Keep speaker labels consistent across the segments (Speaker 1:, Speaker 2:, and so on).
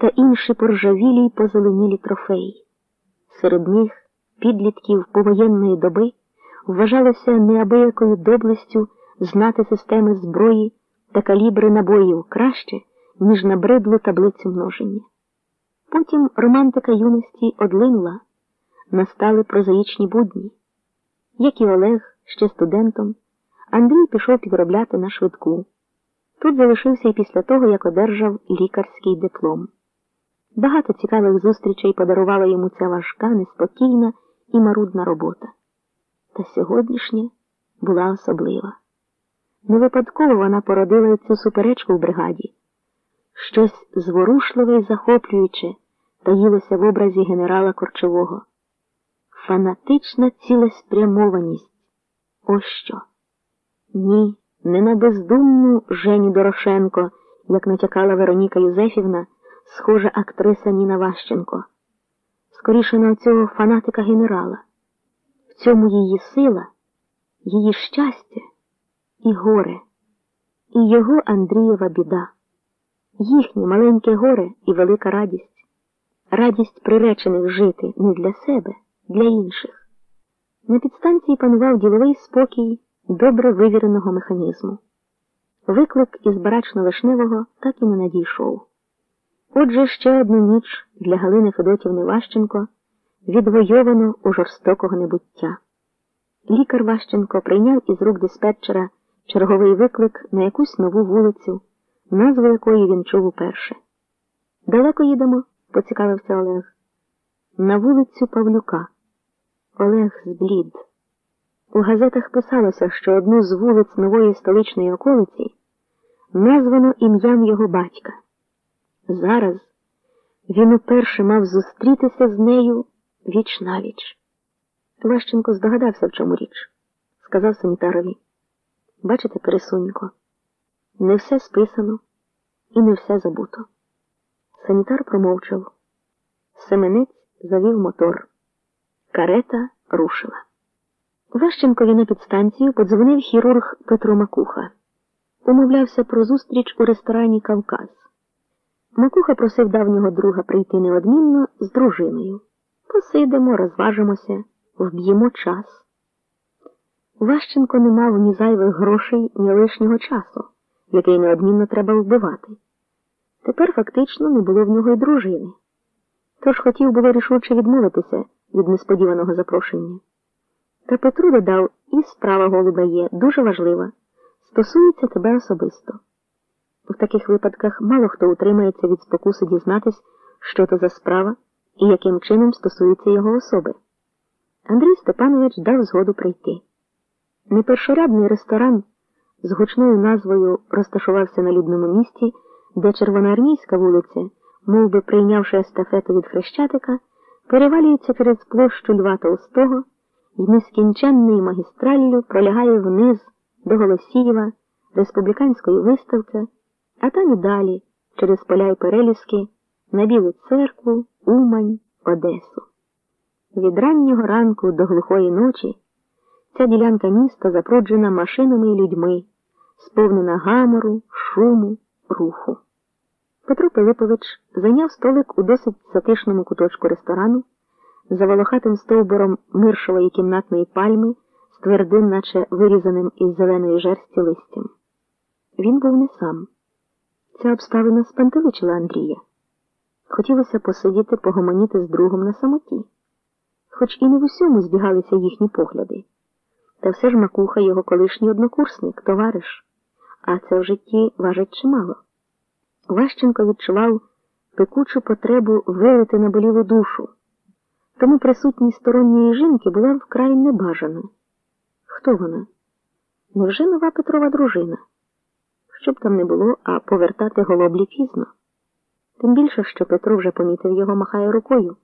Speaker 1: та інші поржавілі й позеленілі трофеї. Серед них, підлітків повоєнної доби, вважалося неабиякою доблестю знати системи зброї та калібри набоїв краще, ніж набридлу таблицю множення. Потім романтика юності одлинула, настали прозаїчні будні. Як і Олег, ще студентом, Андрій пішов підробляти на швидку. Тут залишився і після того, як одержав лікарський диплом. Багато цікавих зустрічей подарувала йому ця важка, неспокійна і марудна робота. Та сьогоднішня була особлива. Не випадково вона породила цю суперечку в бригаді. Щось зворушливе і захоплююче таїлося в образі генерала Корчового. Фанатична цілеспрямованість. Ось що. Ні, не на бездумну Жені Дорошенко, як натякала Вероніка Юзефівна, схожа актриса Ніна Ващенко. Скоріше на цього фанатика генерала. В цьому її сила, її щастя і горе, і його Андрієва біда, їхнє маленьке горе і велика радість, радість приречених жити не для себе, для інших. На підстанції панував діловий спокій добре вивіреного механізму. Виклик із барачно-вишневого так і не надійшов. Отже, ще одну ніч для Галини Федотівни Ващенко відвойовано у жорстокого небуття. Лікар Ващенко прийняв із рук диспетчера черговий виклик на якусь нову вулицю, назву якої він чув уперше. Далеко їдемо? поцікавився Олег. На вулицю Павлюка. Олег зблід. У газетах писалося, що одну з вулиць нової столичної околиці названо ім'ям його батька. Зараз він уперше мав зустрітися з нею віч навіч. Ващенко здогадався, в чому річ, сказав санітарові. Бачите, пересунько, не все списано і не все забуто. Санітар промовчав. Семенець завів мотор. Карета рушила. Ващенкові на підстанцію подзвонив хірург Петро Макуха. Умовлявся про зустріч у ресторані Кавказ. Макуха просив давнього друга прийти неодмінно з дружиною. Посидимо, розважимося, вб'ємо час. Ващенко не мав ні зайвих грошей, ні лишнього часу, який неодмінно треба вбивати. Тепер фактично не було в нього й дружини. Тож хотів було рішуче відмовитися від несподіваного запрошення. Та Петру додав, і справа голуба є, дуже важлива, стосується тебе особисто. В таких випадках мало хто утримається від спокуси дізнатись, що то за справа і яким чином стосується його особи. Андрій Степанович дав згоду прийти. Непершорядний ресторан з гучною назвою розташувався на людному місці, де червоноармійська вулиця, мов би прийнявши естафету від Хрещатика, перевалюється через площу Льва Толстого і нескінченною магістраллю пролягає вниз до Голосієва, республіканської виставки, а там і далі, через поля й переліски, на Білу церкву, Умань, Одесу. Від раннього ранку до глухої ночі ця ділянка міста запроджена машинами і людьми, сповнена гамору, шуму, руху. Петро Пилипович зайняв столик у досить затишному куточку ресторану за волохатим стовбуром миршової кімнатної пальми з твердим, наче вирізаним із зеленої жерсті листям. Він був не сам. Ця обставина спантеличила Андрія. Хотілося посидіти, погомоніти з другом на самоті, хоч і не в усьому збігалися їхні погляди. Та все ж макуха його колишній однокурсник, товариш, а це в житті важить чимало. Ващенко відчував пекучу потребу вилити на болілу душу, тому присутність сторонньої жінки була вкрай небажана. Хто вона? Невже нова Петрова дружина? Щоб там не було, а повертати голоблі пізно. Тим більше, що Петро вже помітив його, махає рукою.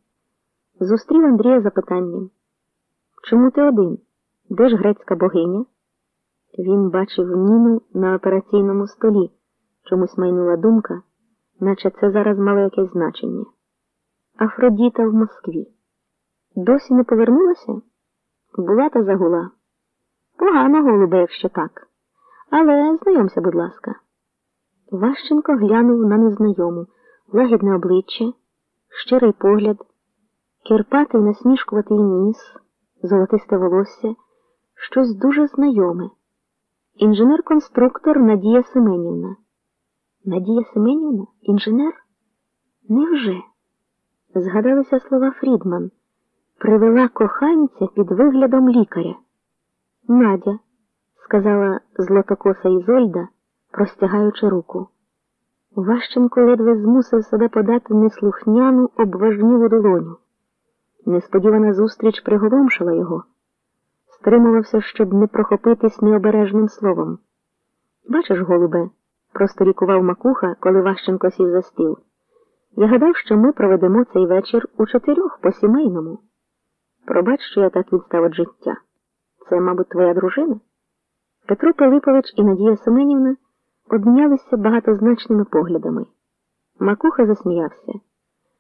Speaker 1: Зустрів Андрія запитанням Чому ти один? Де ж грецька богиня? Він бачив Ніну на операційному столі. Чомусь майнула думка, наче це зараз мало якесь значення. Афродіта в Москві. Досі не повернулася? Була та загула. Погано, голубе, якщо так. Але знайомся, будь ласка. Ващенко глянув на незнайому, лагідне обличчя, щирий погляд, кірпатий насмішкуватий ніс, золотисте волосся, щось дуже знайоме. Інженер-конструктор Надія Семенівна. Надія Семенівна? Інженер? Невже? Згадалися слова Фрідман. Привела коханця під виглядом лікаря. Надя, сказала злотокоса Ізольда, простягаючи руку. Ващенко ледве змусив себе подати неслухняну обважнілу долоню. Несподівана зустріч приголомшила його, стримувався, щоб не прохопитись необережним словом. Бачиш, голубе, просто рікував макуха, коли Ващенко сів за стіл. Я гадав, що ми проведемо цей вечір у чотирьох по сімейному. Пробач, що я так відстав від життя. Це, мабуть, твоя дружина? Петро Пилипович і Надія Семенівна обмінялися багатозначними поглядами. Макуха засміявся.